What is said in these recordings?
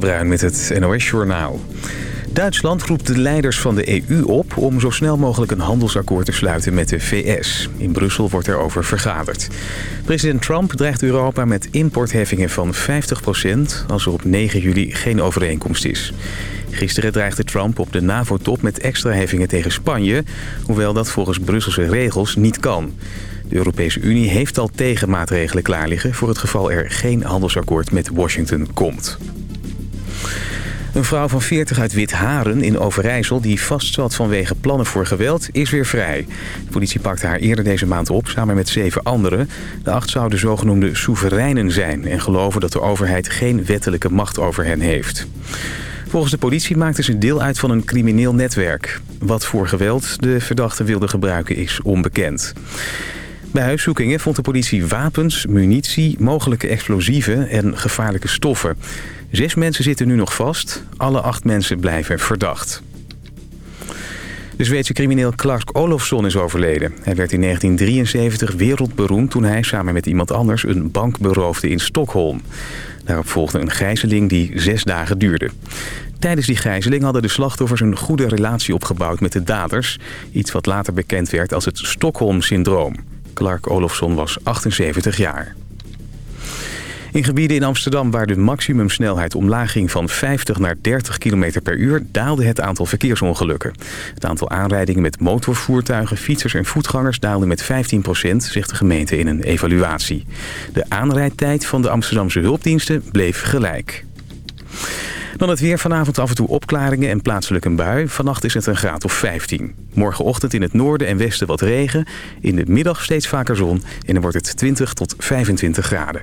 de Bruin met het NOS Journaal. Duitsland roept de leiders van de EU op om zo snel mogelijk een handelsakkoord te sluiten met de VS. In Brussel wordt er over vergaderd. President Trump dreigt Europa met importheffingen van 50% als er op 9 juli geen overeenkomst is. Gisteren dreigde Trump op de NAVO-top met extra heffingen tegen Spanje... hoewel dat volgens Brusselse regels niet kan. De Europese Unie heeft al tegenmaatregelen klaar liggen... voor het geval er geen handelsakkoord met Washington komt. Een vrouw van 40 uit Witharen in Overijssel... die vastzat vanwege plannen voor geweld, is weer vrij. De politie pakte haar eerder deze maand op, samen met zeven anderen. De acht zouden zogenoemde soevereinen zijn... en geloven dat de overheid geen wettelijke macht over hen heeft. Volgens de politie maakten ze deel uit van een crimineel netwerk. Wat voor geweld de verdachte wilde gebruiken is onbekend. Bij huiszoekingen vond de politie wapens, munitie, mogelijke explosieven en gevaarlijke stoffen. Zes mensen zitten nu nog vast. Alle acht mensen blijven verdacht. De Zweedse crimineel Clark Olofsson is overleden. Hij werd in 1973 wereldberoemd toen hij samen met iemand anders een bank beroofde in Stockholm. Daarop volgde een gijzeling die zes dagen duurde. Tijdens die gijzeling hadden de slachtoffers een goede relatie opgebouwd met de daders. Iets wat later bekend werd als het Stockholm-syndroom. Clark Olofsson was 78 jaar. In gebieden in Amsterdam waar de maximumsnelheid omlaag ging van 50 naar 30 km per uur... daalde het aantal verkeersongelukken. Het aantal aanrijdingen met motorvoertuigen, fietsers en voetgangers daalde met 15% zegt de gemeente in een evaluatie. De aanrijdtijd van de Amsterdamse hulpdiensten bleef gelijk. Dan het weer vanavond af en toe opklaringen en plaatselijk een bui. Vannacht is het een graad of 15. Morgenochtend in het noorden en westen wat regen. In de middag steeds vaker zon en dan wordt het 20 tot 25 graden.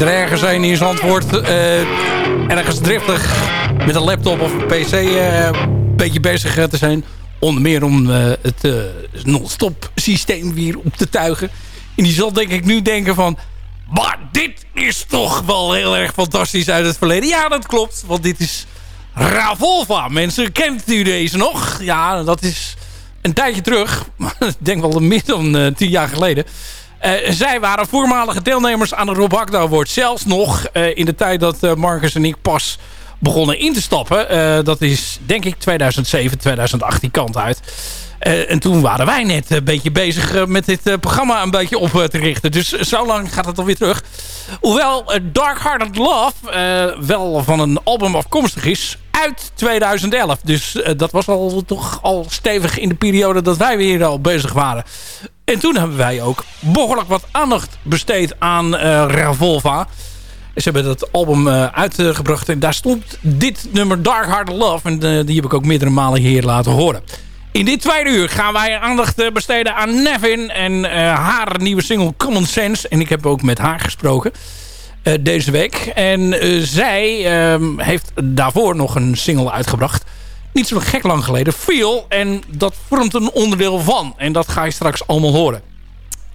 Er ergens een in Zandvoort uh, ergens driftig met een laptop of een pc een beetje bezig te zijn. Onder meer om het non-stop systeem weer op te tuigen. En die zal denk ik nu denken van... Maar dit is toch wel heel erg fantastisch uit het verleden. Ja, dat klopt. Want dit is Ravolva. Mensen, kent u deze nog? Ja, dat is een tijdje terug. Ik denk wel meer dan uh, tien jaar geleden. Uh, zij waren voormalige deelnemers aan de Rob Hakda Award. Zelfs nog uh, in de tijd dat Marcus en ik pas begonnen in te stappen. dat is denk ik 2007, 2018 kant uit. En toen waren wij net een beetje bezig met dit programma een beetje op te richten. Dus zo lang gaat het alweer terug. Hoewel Dark Hearted Love wel van een album afkomstig is uit 2011. Dus dat was al toch al stevig in de periode dat wij weer al bezig waren. En toen hebben wij ook behoorlijk wat aandacht besteed aan Ravolva. Ze hebben dat album uitgebracht en daar stond dit nummer Dark Hearted Love. En die heb ik ook meerdere malen hier laten horen. In dit tweede uur gaan wij aandacht eh, besteden aan Nevin en eh, haar nieuwe single Common Sense. En ik heb ook met haar gesproken uh, deze week. En zij ehm, heeft daarvoor nog een single uitgebracht. Niet zo gek lang geleden, Feel. En dat vormt een onderdeel van. En dat ga je straks allemaal horen.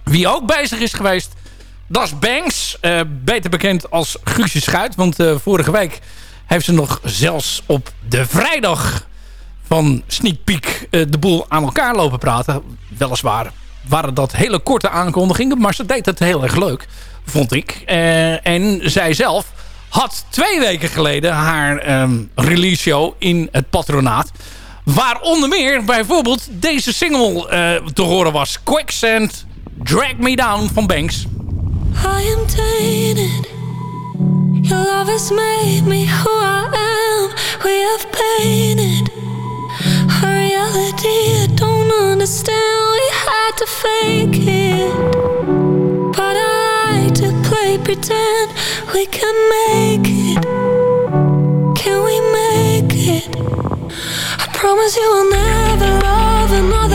Wie ook bezig is geweest, dat is Banks. beter bekend als Guusje Schuit. Want vorige week heeft ze nog zelfs op de vrijdag van Sneak Peek de boel aan elkaar lopen praten. Weliswaar waren dat hele korte aankondigingen, maar ze deed het heel erg leuk, vond ik. Uh, en zij zelf had twee weken geleden haar um, release show in het patronaat. Waar onder meer bijvoorbeeld deze single uh, te horen was. Quicksand, Drag Me Down van Banks. I am tainted. Love has made me. We have I don't understand. We had to fake it, pretend. We can make it. Can we make it? I promise you will never love another.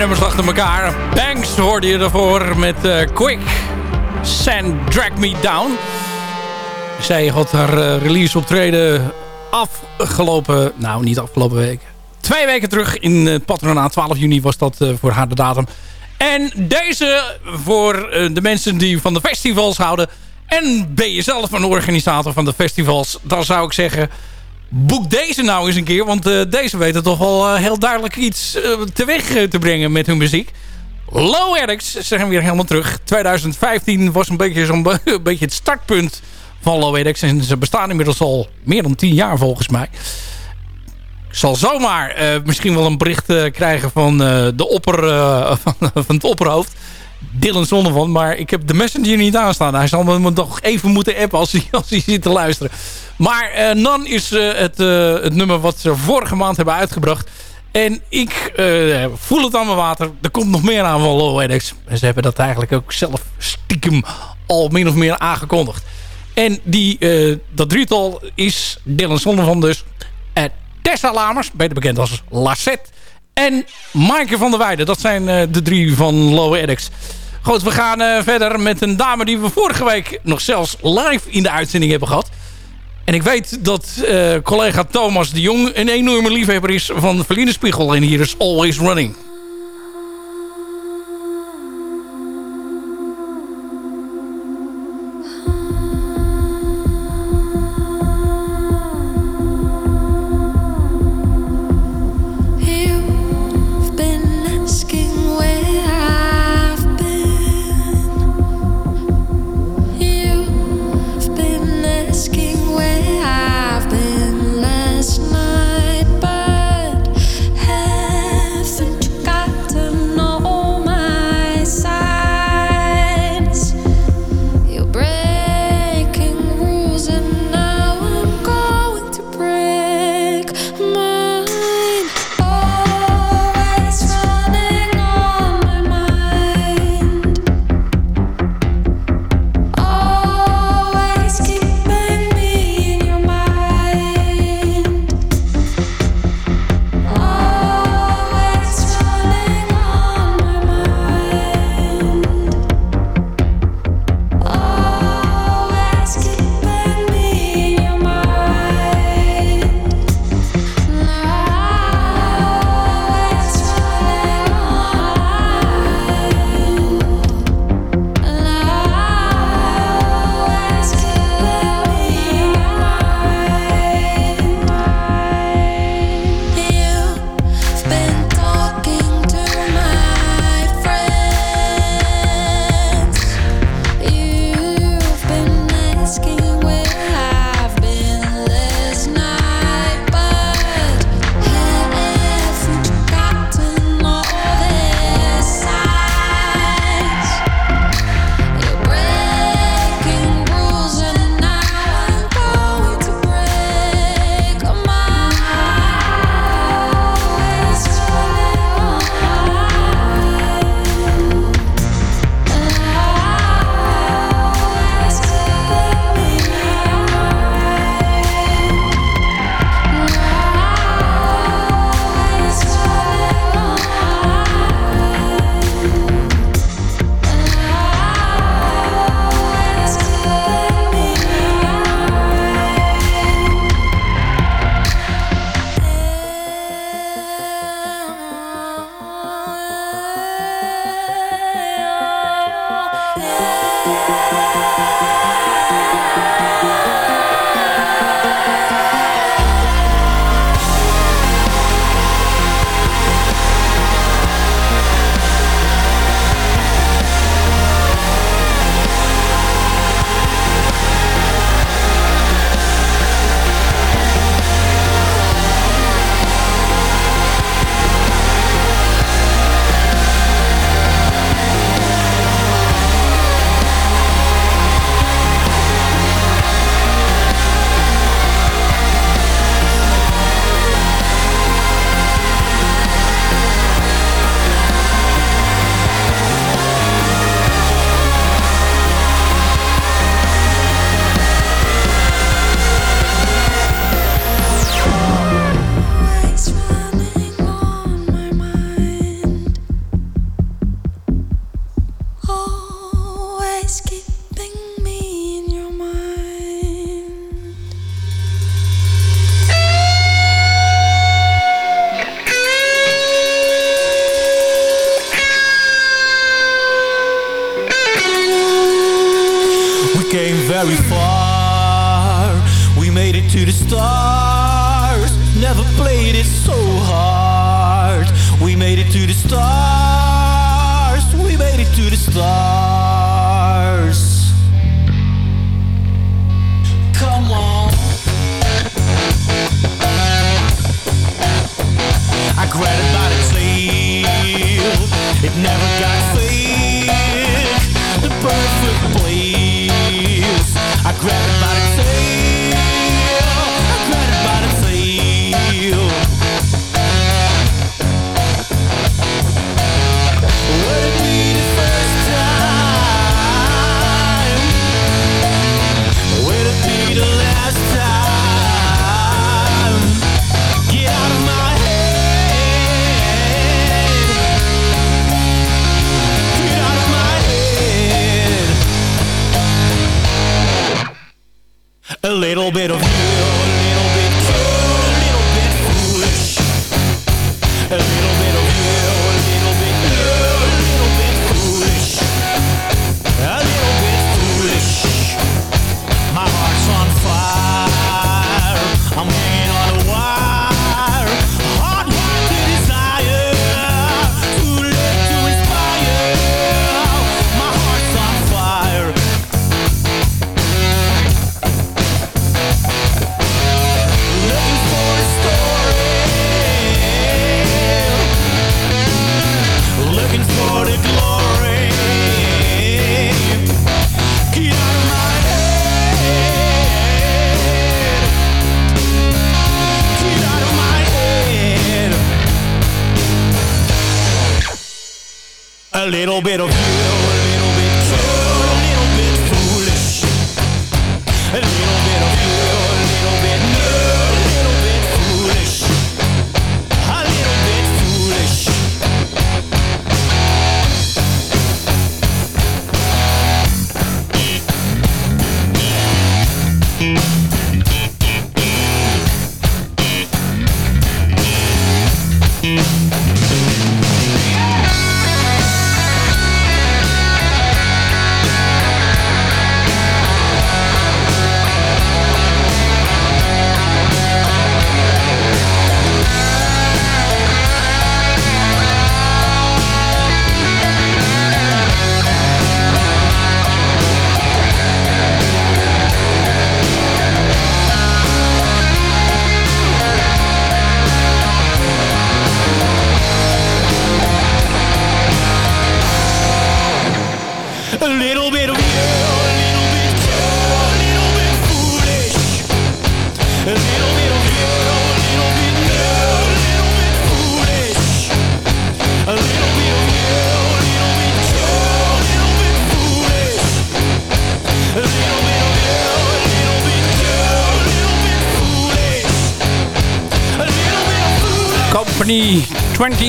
Nummers achter elkaar. Banks hoorde je ervoor met uh, Quick. Sand Drag Me Down. Zij had haar uh, release optreden afgelopen... Nou, niet afgelopen week. Twee weken terug in het patronaat. 12 juni was dat voor haar de datum. En deze voor de mensen die van de festivals houden. En ben je zelf een organisator van de festivals. Dan zou ik zeggen boek deze nou eens een keer. Want uh, deze weten toch wel uh, heel duidelijk iets uh, teweeg te brengen met hun muziek. Low Addicts zijn weer helemaal terug. 2015 was een beetje, zo'n beetje het startpunt van Low Addicts. En ze bestaan inmiddels al meer dan 10 jaar volgens mij. Ik zal zomaar misschien wel een bericht krijgen van, de opper, van, van het opperhoofd. Dylan van, Maar ik heb de messenger niet aanstaan. Hij zal me toch even moeten appen als hij, als hij zit te luisteren. Maar uh, Nan is uh, het, uh, het nummer wat ze vorige maand hebben uitgebracht. En ik voel het aan mijn water. Er komt nog meer aan van Low Addicts. En ze hebben dat eigenlijk ook zelf stiekem al min of meer aangekondigd. En die, dat drietal is Dylan van dus. Tessa Lamers, beter bekend als Lassette. En Maaike van der Weijden. Dat zijn de drie van Low Addicts. Goed, we gaan verder met een dame die we vorige week nog zelfs live in de uitzending hebben gehad. En ik weet dat uh, collega Thomas de Jong een enorme liefhebber is van Verliende Spiegel. En hier is Always Running.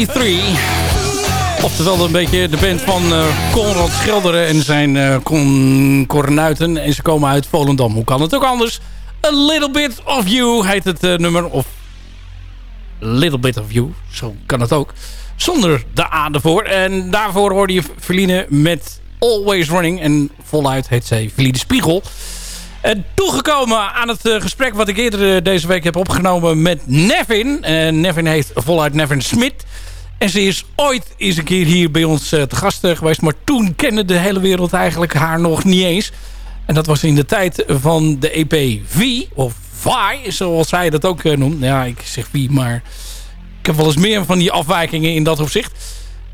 23. Oftewel een beetje de band van uh, Conrad Schilderen en zijn uh, Cornuiten. En ze komen uit Volendam. Hoe kan het ook anders? A Little Bit of You heet het uh, nummer. Of Little Bit of You. Zo kan het ook. Zonder de A ervoor. En daarvoor hoorde je Verline met Always Running. En voluit heet zij Verline Spiegel. Uh, toegekomen aan het uh, gesprek wat ik eerder uh, deze week heb opgenomen met Nevin. Nevin heet voluit Nevin Smit. En ze is ooit eens een keer hier bij ons te gast geweest. Maar toen kende de hele wereld eigenlijk haar nog niet eens. En dat was in de tijd van de EP V. Of Vi, zoals zij dat ook noemt. Ja, ik zeg V, maar ik heb wel eens meer van die afwijkingen in dat opzicht.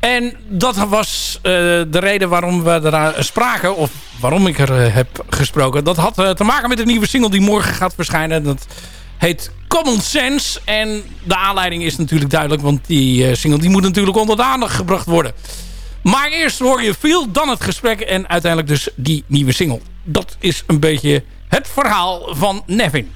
En dat was de reden waarom we er spraken. Of waarom ik er heb gesproken. Dat had te maken met een nieuwe single die morgen gaat verschijnen. Dat heet Common Sense. En de aanleiding is natuurlijk duidelijk. Want die single die moet natuurlijk onder de aandacht gebracht worden. Maar eerst hoor je veel, dan het gesprek. En uiteindelijk dus die nieuwe single. Dat is een beetje het verhaal van Nevin.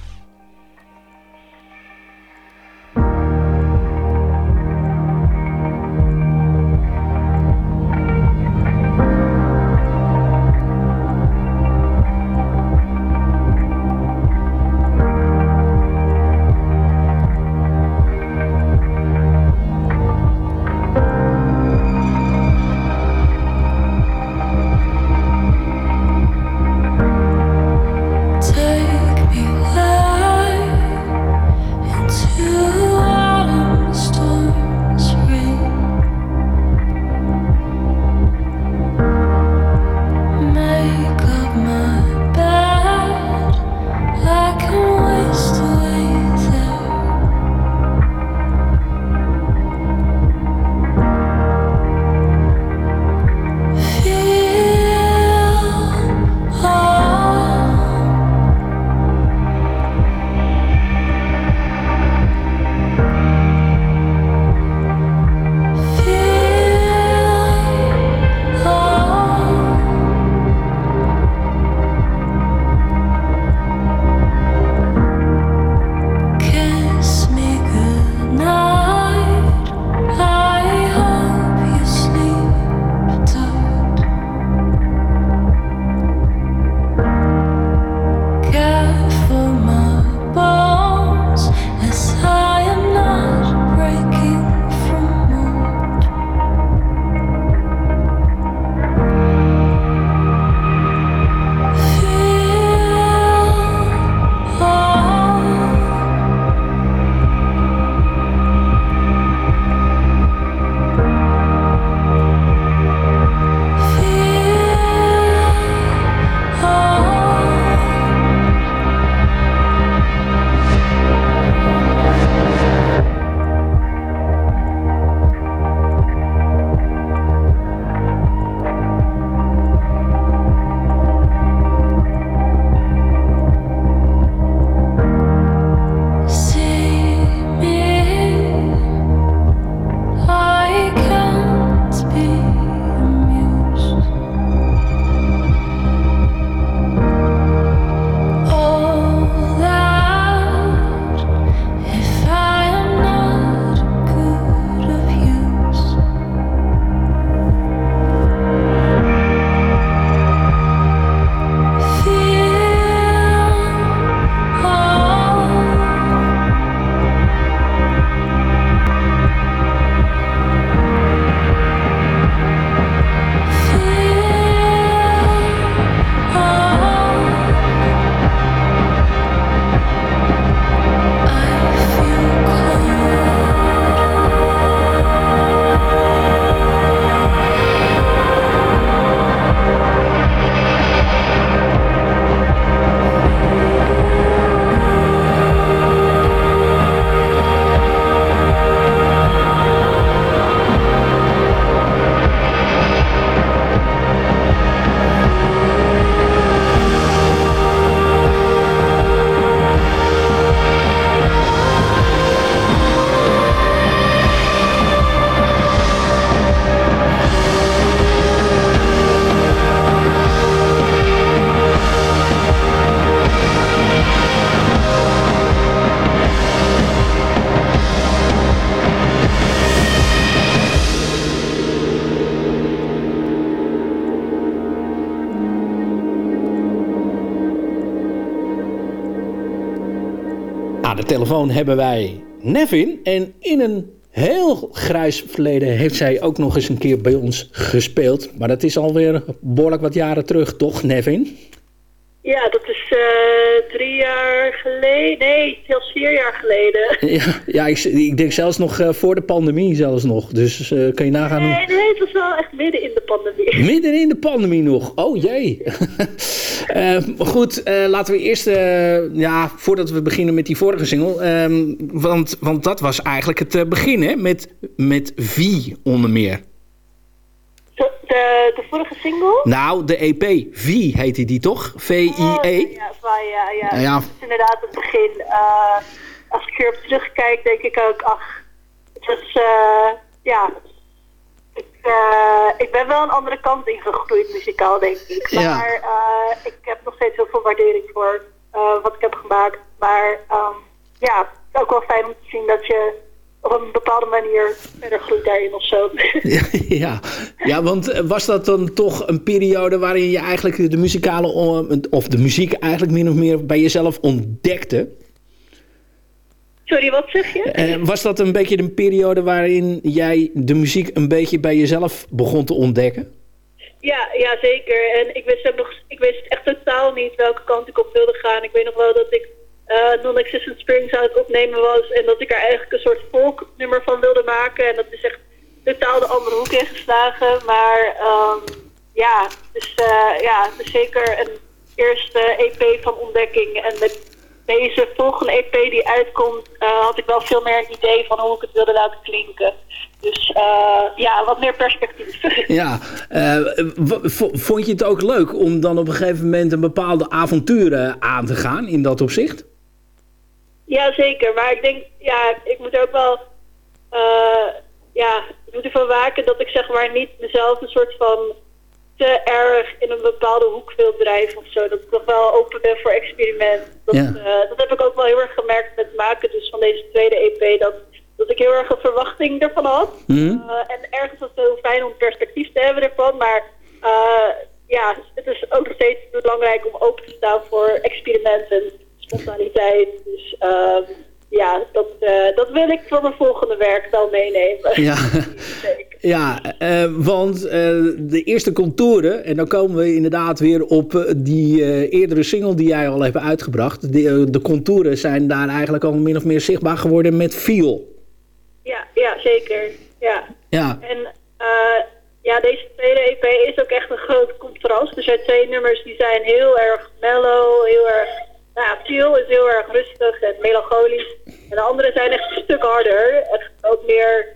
Telefoon hebben wij Nevin. En in een heel grijs verleden heeft zij ook nog eens een keer bij ons gespeeld. Maar dat is alweer behoorlijk wat jaren terug, toch Nevin? Ja, dat is uh, drie jaar geleden. Nee, zelfs vier jaar geleden. Ja, ja ik, ik denk zelfs nog uh, voor de pandemie zelfs nog. Dus uh, kan je nagaan... Nee, nee, het was wel echt midden in de pandemie. Midden in de pandemie nog? Oh jee. goed, laten we eerst... ja, voordat we beginnen met die vorige single. Ehm, want, want dat was eigenlijk het begin, hè? Met, met V onder meer. De, de vorige single? Nou, de EP. V heette die toch? V-I-E? Oh, ja, ja, ja. ja. Het is inderdaad het begin. Als ik hierop terugkijk, denk ik ook, ach, het was, ja, uh, ik ben wel een andere kant ingegroeid muzikaal, denk ik. Ja. Maar ik heb nog steeds heel veel waardering voor wat ik heb gemaakt. Maar um, ja, het is ook wel fijn om te zien dat je op een bepaalde manier verder groeit daarin of zo. ja, ja, want eh, was dat dan toch een periode waarin je eigenlijk de muzikale, of de muziek eigenlijk min of meer bij jezelf ontdekte? Sorry, wat zeg je? Uh, was dat een beetje een periode waarin jij de muziek een beetje bij jezelf begon te ontdekken? Ja, ja zeker. En ik wist, nog, ik wist echt totaal niet welke kant ik op wilde gaan. Ik weet nog wel dat ik uh, Non-Existent Springs aan het opnemen was. En dat ik er eigenlijk een soort volknummer van wilde maken. En dat is echt totaal de andere hoek ingeslagen. Maar um, ja, dus uh, ja, het is zeker een eerste EP van ontdekking. En met deze volgende EP die uitkomt, uh, had ik wel veel meer een idee van hoe ik het wilde laten klinken. Dus uh, ja, wat meer perspectief. Ja, vond je het ook leuk om dan op een gegeven moment een bepaalde avonturen aan te gaan in dat opzicht? Ja, zeker. Maar ik denk, ja, ik moet ook wel, uh, ja, ik moet ervan waken dat ik zeg maar niet mezelf een soort van te erg in een bepaalde hoek wil drijven of zo. Dat ik nog wel open ben voor experiment. Dat, ja. uh, dat heb ik ook wel heel erg gemerkt met het maken dus van deze tweede EP. Dat, dat ik heel erg een verwachting ervan had. Mm -hmm. uh, en ergens was het heel fijn om perspectief te hebben ervan. Maar ja, het is ook nog steeds belangrijk om open te staan voor experimenten spontaniteit. Dus uh, ja, dat, uh, dat wil ik voor mijn volgende werk dan meenemen. Ja, ja uh, want uh, de eerste contouren, en dan komen we inderdaad weer op die eerdere single die jij al hebt uitgebracht. De, de contouren zijn daar eigenlijk al min of meer zichtbaar geworden met Feel. Ja, ja zeker. Ja. ja. En ja, deze tweede EP is ook echt een groot contrast. Dus er zijn twee nummers die zijn heel erg mellow, heel erg nou ja, chill is heel erg rustig en melancholisch. En de andere zijn echt een stuk harder. Echt ook meer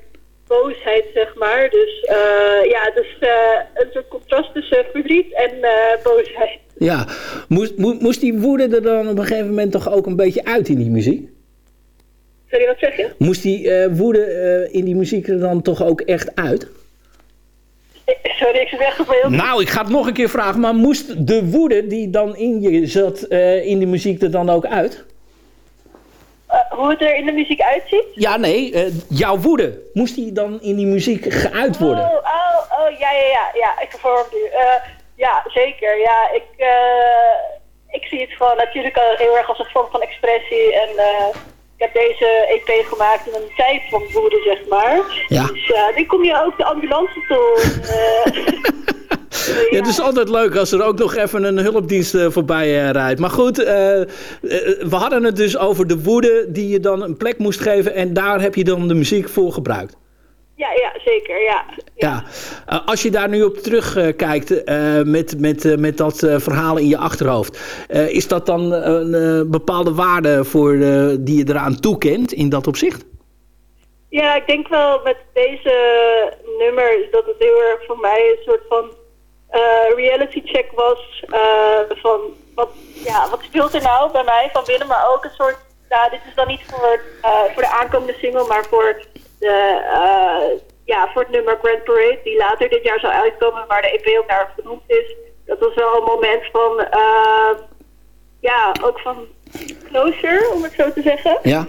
boosheid, zeg maar. Dus uh, ja, dus uh, een soort contrast tussen verdriet en uh, boosheid. Ja, moest, moest die woede er dan op een gegeven moment toch ook een beetje uit in die muziek? Sorry, wat zeg je? Moest die woede in die muziek er dan toch ook echt uit? Sorry, ik zit echt op heel... Nou, ik ga het nog een keer vragen. Maar moest de woede die dan in je zat, uh, in de muziek er dan ook uit? Uh, hoe het er in de muziek uitziet? Ja, nee. Uh, jouw woede. Moest die dan in die muziek geuit worden? Oh, oh, oh ja, ja, ja. Ja, ik vorm nu. ja, zeker. Ja, ik, ik zie het gewoon natuurlijk heel erg als een vorm van expressie. En ik heb deze EP gemaakt in een tijd van woede, zeg maar. Ja. Dus uh, die kom je ook de ambulance toe. Uh, ja, het is altijd leuk als er ook nog even een hulpdienst uh, voorbij rijdt. Maar goed, we hadden het dus over de woede die je dan een plek moest geven. En daar heb je dan de muziek voor gebruikt. Ja, ja, zeker, ja. ja. ja. als je daar nu op terugkijkt uh, met, met, met dat verhaal in je achterhoofd. is dat dan een bepaalde waarde voor, die je eraan toekent in dat opzicht? Ja, ik denk wel met deze nummer dat het heel erg voor mij een soort van reality check was. van wat, ja, wat speelt er nou bij mij van binnen, maar ook een soort... Nou, dit is dan niet voor, voor de aankomende single, maar voor de, uh, ja, voor het nummer Grand Parade, die later dit jaar zou uitkomen, waar de EP ook naar genoemd is. Dat was wel een moment van, uh, ja, ook van closure, om het zo te zeggen. Ja.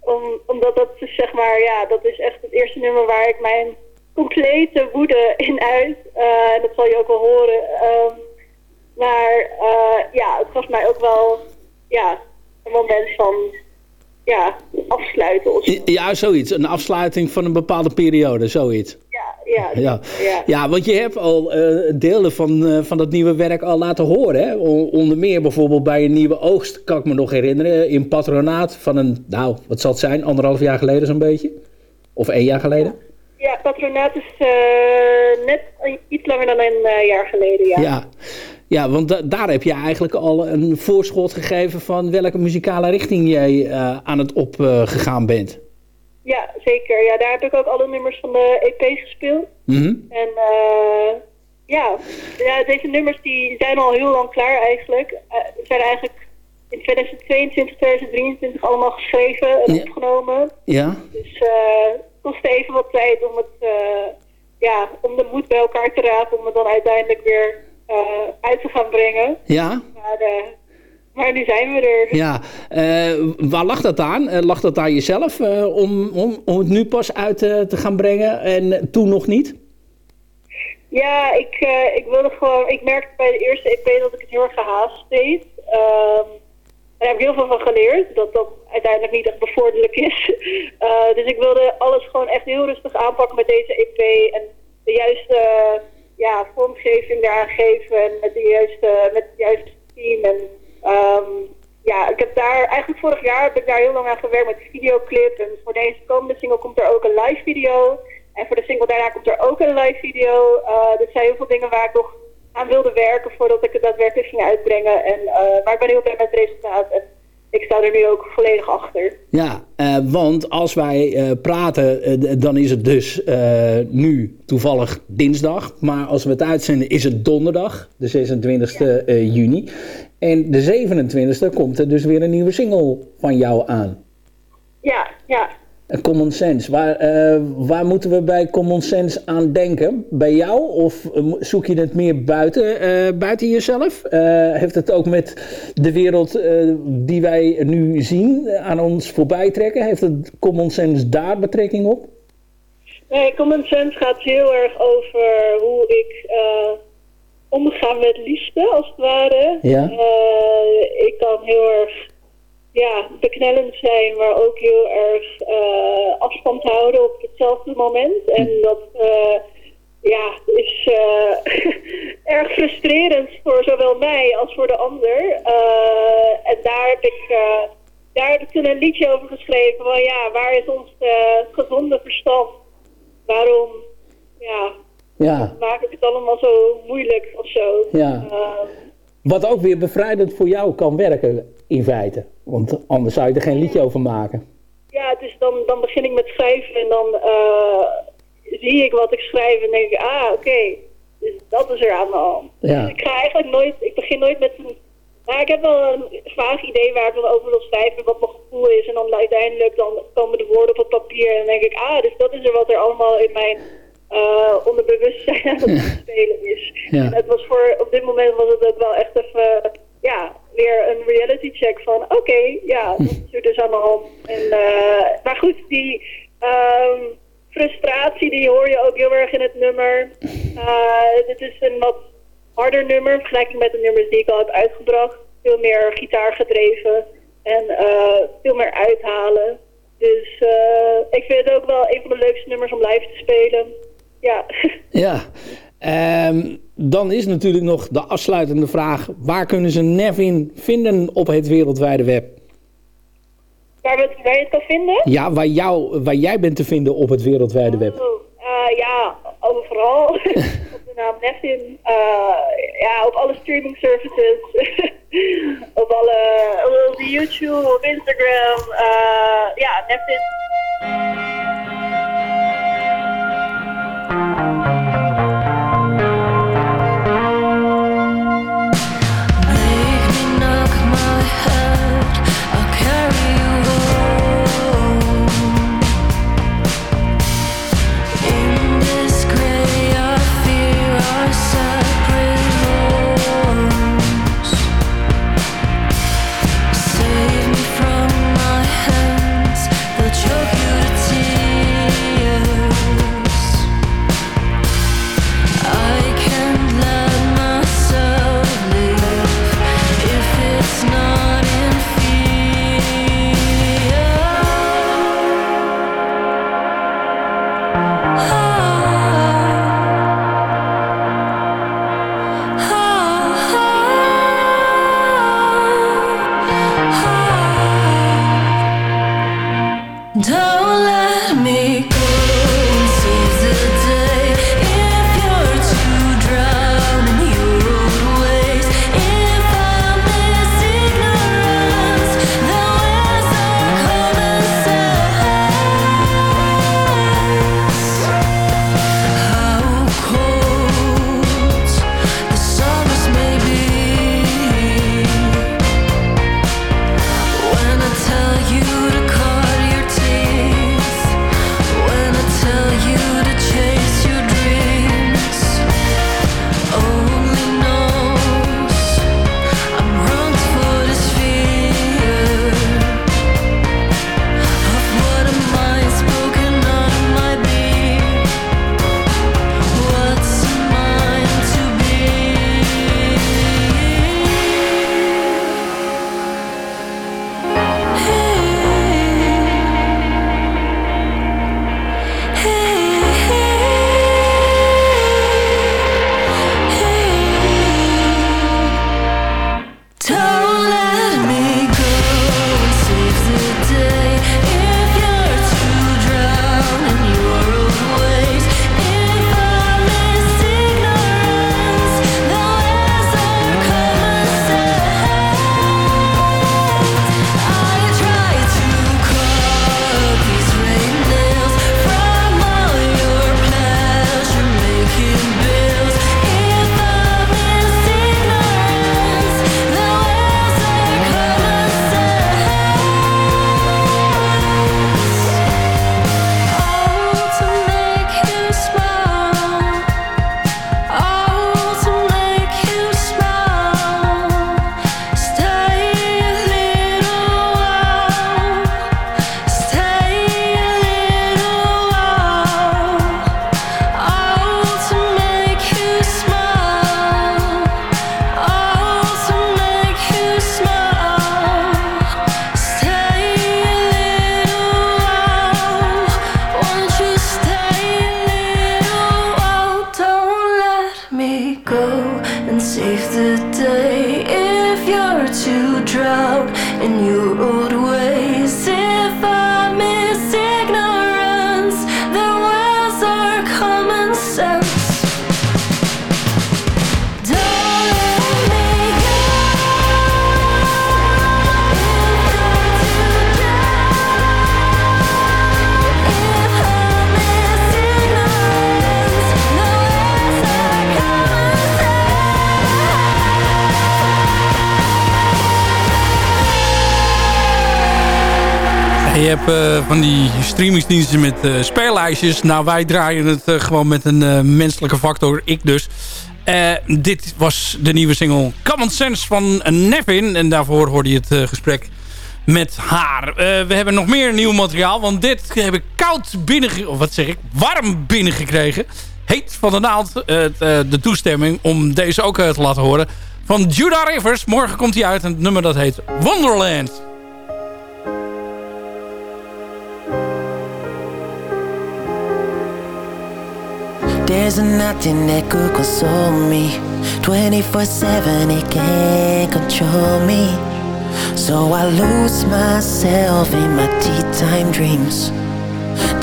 Om, omdat dat is zeg maar, ja, dat is echt het eerste nummer waar ik mijn complete woede in uit. Uh, en dat zal je ook wel horen. Um, maar ja, het was mij ook wel ja, een moment van ja, afsluiten of zo. Ja, zoiets. Een afsluiting van een bepaalde periode, zoiets. Ja, ja, Ja, ja. ja want je hebt al eh, delen van, eh, van dat nieuwe werk al laten horen. Hè? Onder meer bijvoorbeeld bij een nieuwe oogst, kan ik me nog herinneren. In patronaat van een, nou, wat zal het zijn, anderhalf jaar geleden zo'n beetje? Of één jaar geleden? Ja, patronaat is eh, net iets langer dan een jaar geleden, ja. Ja, ja want da- daar heb je eigenlijk al een voorschot gegeven van welke muzikale richting jij eh, aan het opgegaan bent. Ja, zeker. Ja, daar heb ik ook alle nummers van de EP gespeeld. Mhm. En eh, ja. ja, deze nummers die zijn al heel lang klaar eigenlijk. Eh, Ze zijn eigenlijk in 2022, 2023 allemaal geschreven en Ja. opgenomen. Ja, Dus eh, het kostte even wat tijd om het, eh, ja, om de moed bij elkaar te rapen om het dan uiteindelijk weer eh, uit te gaan brengen. ja, Maar, eh, maar nu zijn we er. ja. Eh, waar lag dat aan? Eh, lag dat aan jezelf eh, om, om, om het nu pas uit eh, te gaan brengen en toen nog niet? Ja, ik, eh, ik wilde gewoon. Ik merkte bij de eerste EP dat ik het heel erg gehaast deed. Ehm, daar heb ik heel veel van geleerd. Dat dat uiteindelijk niet echt bevorderlijk is. Eh, dus ik wilde alles gewoon echt heel rustig aanpakken met deze EP. En de juiste eh, ja, vormgeving daaraan geven. En met, de juiste, met het juiste team. En ehm, ja, ik heb daar eigenlijk vorig jaar heb ik daar heel lang aan gewerkt met de videoclip. En voor deze komende single komt er ook een live video. En voor de single daarna komt er ook een live video. Uh, er zijn heel veel dingen waar ik nog aan wilde werken voordat ik het daadwerkelijk ging uitbrengen. En, uh, maar ik ben heel blij met het resultaat. Ik sta er nu ook volledig achter. Ja, uh, want als wij uh, praten, uh, dan is het dus nu toevallig dinsdag. Maar als we het uitzenden is het donderdag, de 26e ja. juni. En de 27e komt er dus weer een nieuwe single van jou aan. Ja, ja. Common Sense. Waar, uh, waar moeten we bij Common Sense aan denken? Bij jou? Of zoek je het meer buiten, uh, buiten jezelf? Uh, heeft het ook met de wereld die wij nu zien aan ons voorbij trekken? Heeft het Common Sense daar betrekking op? Nee, Common Sense gaat heel erg over hoe ik omga met liefde, als het ware. Ja. ik kan heel erg ja, beknellend zijn, maar ook heel erg uh, afstand houden op hetzelfde moment. En dat uh, ja, is uh, erg frustrerend voor zowel mij als voor de ander. en daar heb ik, daar heb ik toen een liedje over geschreven van ja, waar is ons gezonde verstand? Waarom ja, ja. maak ik het allemaal zo moeilijk of zo? Ja. Wat ook weer bevrijdend voor jou kan werken, in feite. Want anders zou je er geen liedje over maken. Ja, dus dan, dan begin ik met schrijven en dan uh, zie ik wat ik schrijf en denk ik, ah, oké, okay, dus dat is er aan de hand. Ja. Dus ik ga eigenlijk nooit, ik begin nooit met een, nou, ik heb wel een vaag idee waar ik dan over wil schrijven, wat mijn gevoel is. En dan uiteindelijk dan komen de woorden op het papier en dan denk ik, ah, dus dat is er wat er allemaal in mijn uh, onderbewustzijn aan het spelen is. Ja. En het was voor, op dit moment was het ook wel echt even, ja, weer een reality check van oké, okay, ja, dat is er dus aan de hand. En, uh, maar goed, die um, frustratie die hoor je ook heel erg in het nummer. Uh, dit is een wat harder nummer in vergelijking met de nummers die ik al heb uitgebracht. Veel meer gitaar gedreven en uh, veel meer uithalen. Dus ik vind het ook wel een van de leukste nummers om live te spelen. Ja. Ja. Um, dan is natuurlijk nog de afsluitende vraag. Waar kunnen ze Nevin vinden op het wereldwijde web? Waar, we, waar je het kan vinden? Ja, waar, jou, waar jij bent te vinden op het wereldwijde web. Oh, uh, ja, overal. op de naam Nevin. Uh, ja, op alle streaming services. op alle op YouTube, op Instagram. Uh, ja, Nevin. Die streamingsdiensten met eh, speellijstjes. Nou, wij draaien het eh, gewoon met een eh, menselijke factor. Ik dus. Dit was de nieuwe single Common Sense van Nevin. En daarvoor hoorde je het gesprek met haar. We hebben nog meer nieuw materiaal. Want dit heb ik koud binnen... Of wat zeg ik? Warm binnengekregen. Heet van de naald de toestemming om deze ook te laten horen. Van Judah Rivers. Morgen komt hij uit. En het nummer dat heet Wonderland. There's nothing that could console me. 24-7, it can't control me. So I lose myself in my tea time dreams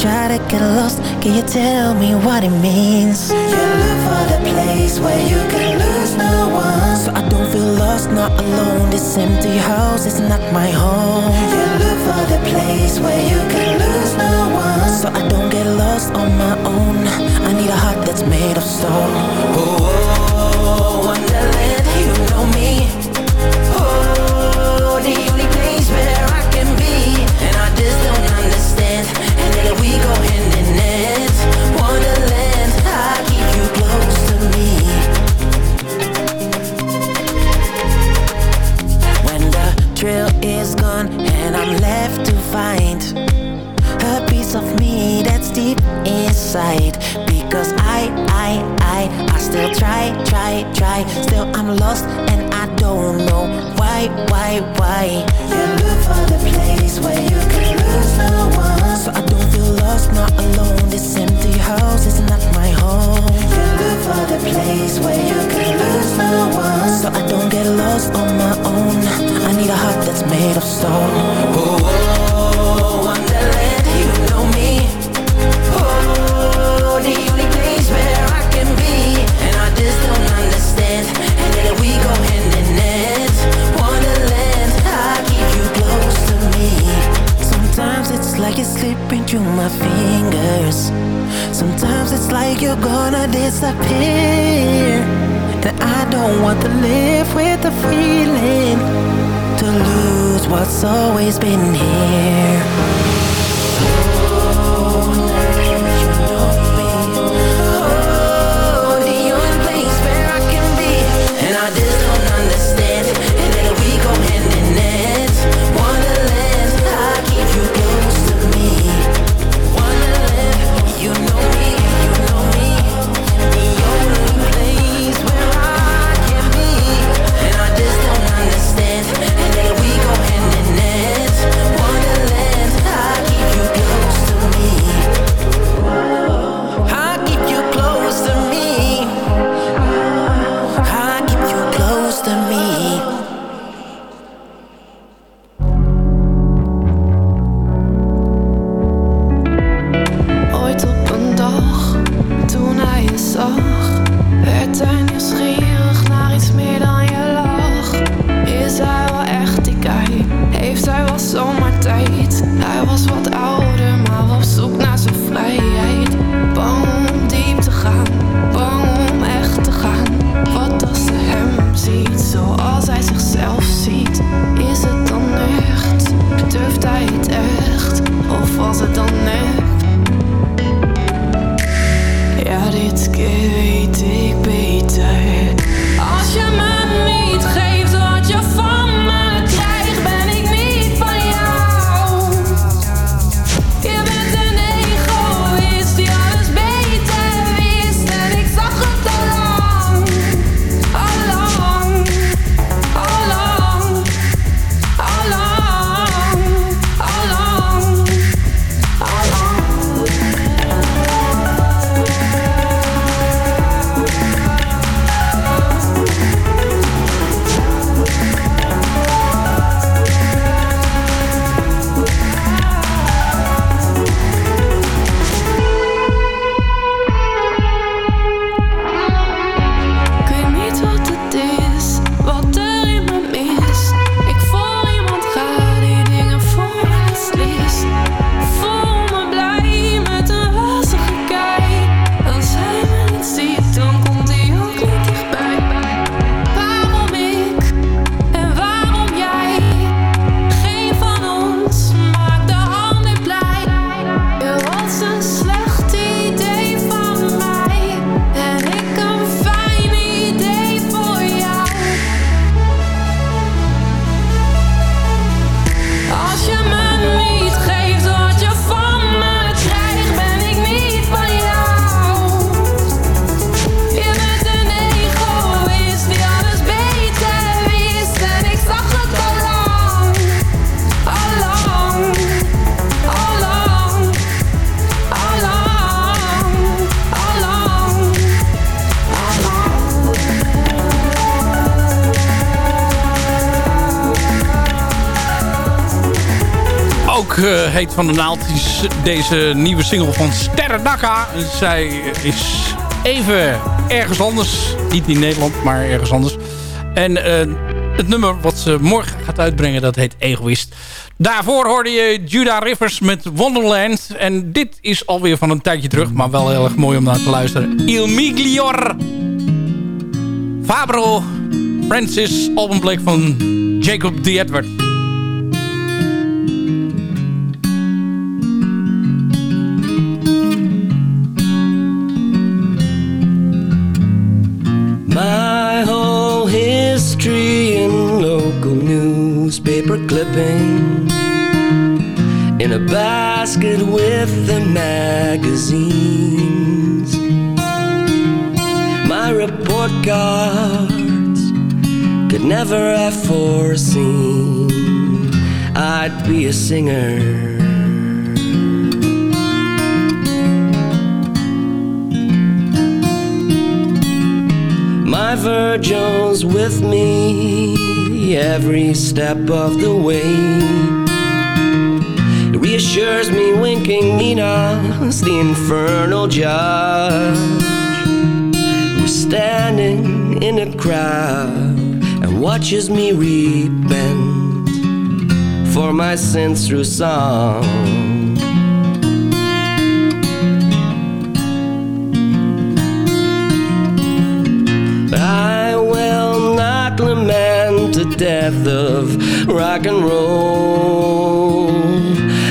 Try to get lost, can you tell me what it means? You look for the place where you can lose no one. So I don't feel lost, not alone. This empty house is not my home. You look for the place where you can lose no one. So I don't get lost on my own. I need a heart that's made of stone. Oh, oh, find a piece of me that's deep inside. Because I, I, I, I still try, try, try. Still I'm lost and I don't know why, why, why. You look for the place where you can lose no one. So I don't feel lost, not alone. This empty house is not my home. You look for the place where you can lose no one. So I don't get lost on my own. I need a heart that's made of stone. Oh, oh, oh. Disappear And I just don't understand And we go and then ends want I keep you close to me Sometimes it's like a sleep in to my fingers. Sometimes it's like you're gonna disappear. But I don't want to live with the feeling To lose what's always been here Van de naald. Deze nieuwe single van Sterren Dakka. Zij is even ergens anders. Niet in Nederland, maar ergens anders. En het nummer wat ze morgen gaat uitbrengen, dat heet Egoïst. Daarvoor hoorde je Judah Rivers met Wonderland. En dit is alweer van een tijdje terug, maar wel heel erg mooi om naar te luisteren. Il Miglior. Fabro Francis, albumplek van Jacob D. Edward. In a basket with the magazines. My report cards could never have foreseen I'd be a singer. My Virgil's with me every step of the way. It reassures me winking Nina's the infernal judge who's standing in a crowd and watches me repent for my sins through song. Death of rock and roll.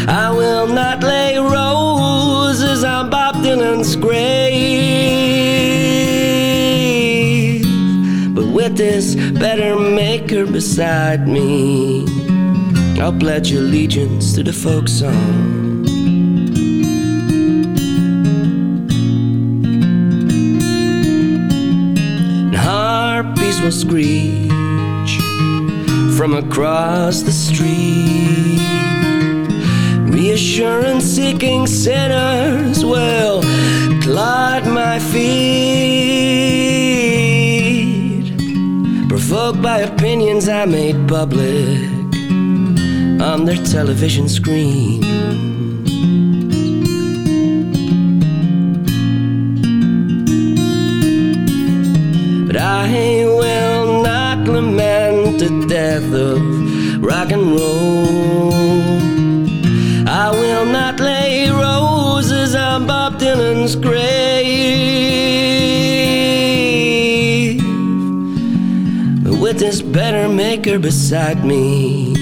I will not lay roses on Bob Dylan's grave. But with this better maker beside me, I'll pledge allegiance to the folk song. Will scream from across the street. Reassurance seeking sinners will clod my feet. Provoked by opinions I made public on their television screen. But I of rock and roll. I will not lay roses on Bob Dylan's grave. But with this better maker beside me,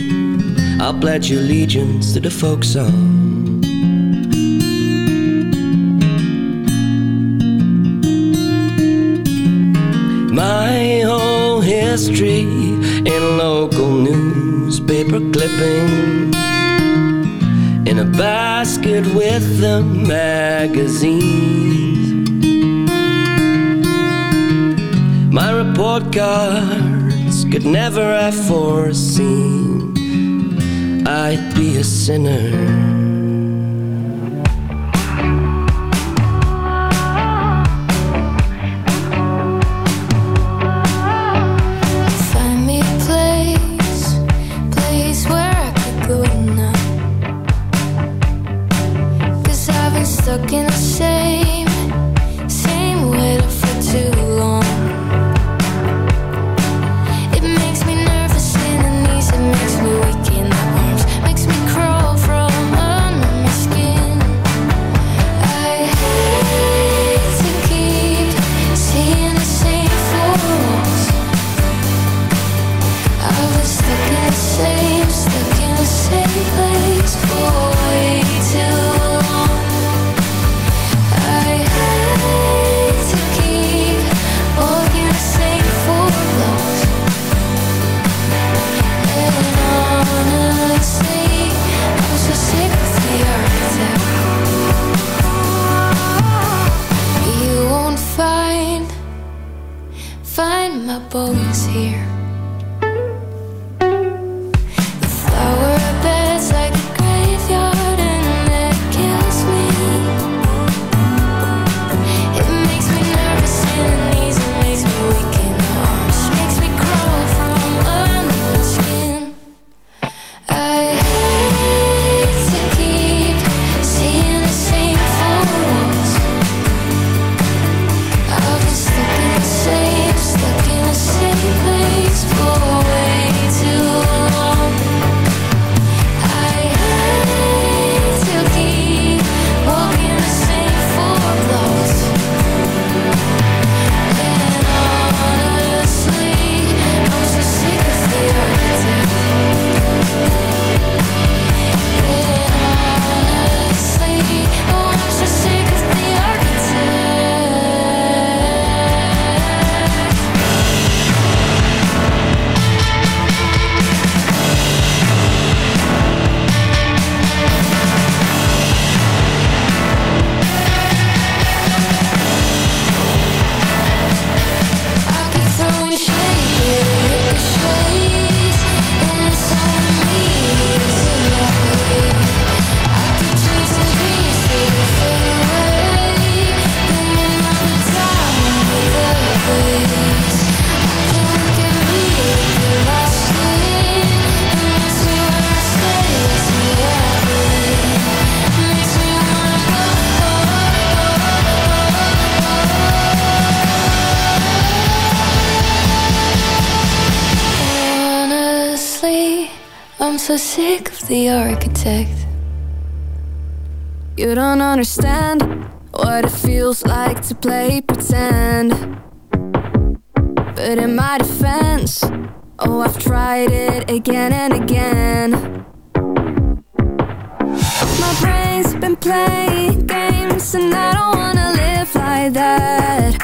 I'll pledge allegiance to the folk song. My whole history local newspaper clippings in a basket with the magazines. My report cards could never have foreseen I'd be a sinner. The architect. You don't understand what it feels like to play pretend. But in my defense, oh, I've tried it again and again. My brain's been playing games, and I don't wanna live like that.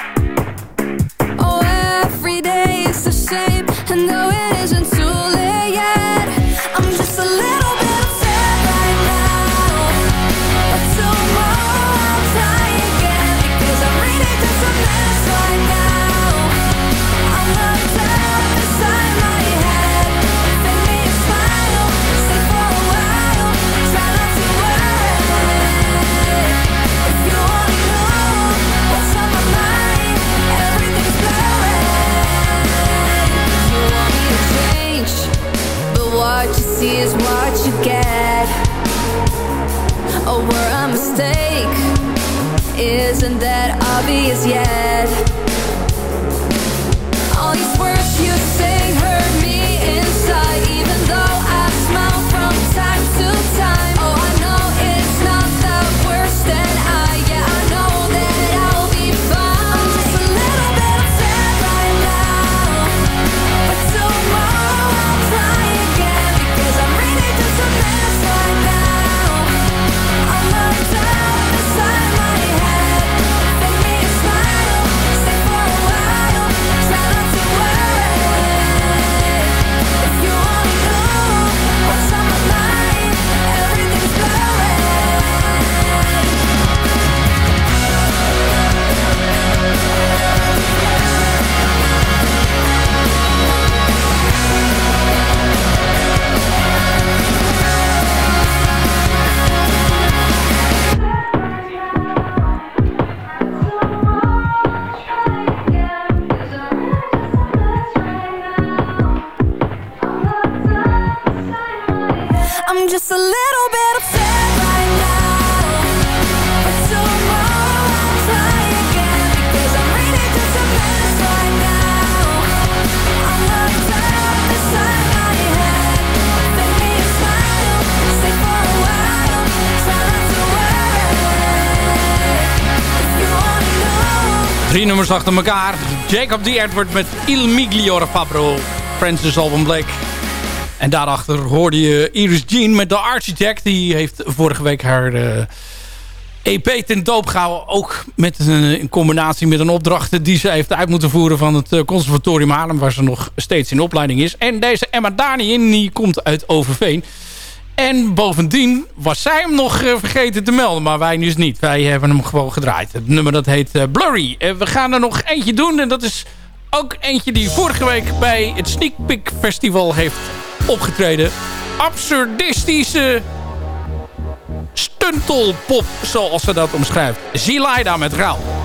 Oh, every day is the same, and though it isn't too late yet, I'm just a little is yet. Achter elkaar. Jacob D. Edward met Il Migliore Fabro. Francis Alban Blake. En daarachter hoorde je Iris Jean met The Architect. Die heeft vorige week haar eh, EP ten doop gehouden. Ook met een, in combinatie met een opdracht die ze heeft uit moeten voeren van het eh, conservatorium Haarlem. Waar ze nog steeds in opleiding is. En deze Emma Daniën die komt uit Overveen. En bovendien was zij hem nog eh, vergeten te melden. Maar wij dus niet. Wij hebben hem gewoon gedraaid. Het nummer dat heet eh, Blurry. En we gaan er nog eentje doen. En dat is ook eentje die vorige week bij het Sneak Peek Festival heeft opgetreden. Absurdistische stuntelpop, zoals ze dat omschrijft. Zilaida met. Rauw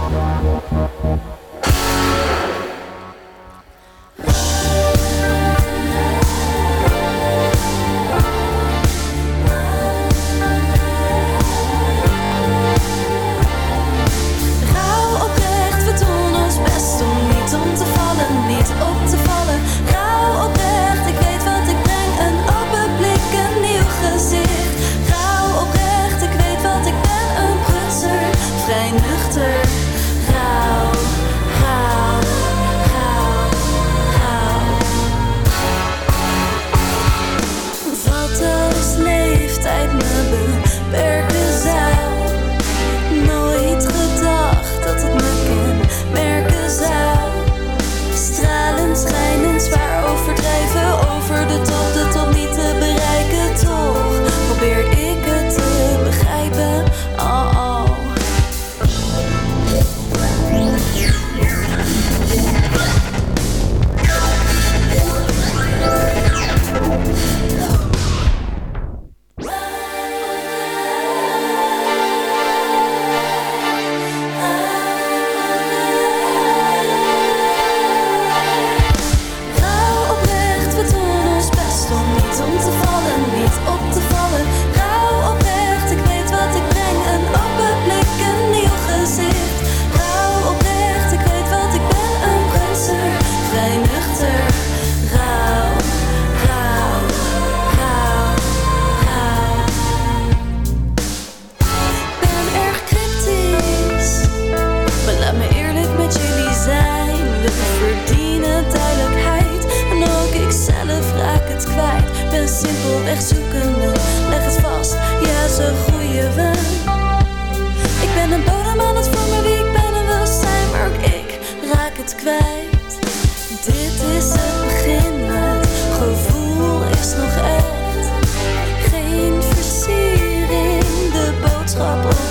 zoekende. Leg het vast, ja ze groeien we. Ik ben een bodem aan het vormen wie ik ben en wil zijn. Maar ook ik raak het kwijt. Dit is het begin, het gevoel is nog echt. Geen versiering, de boodschap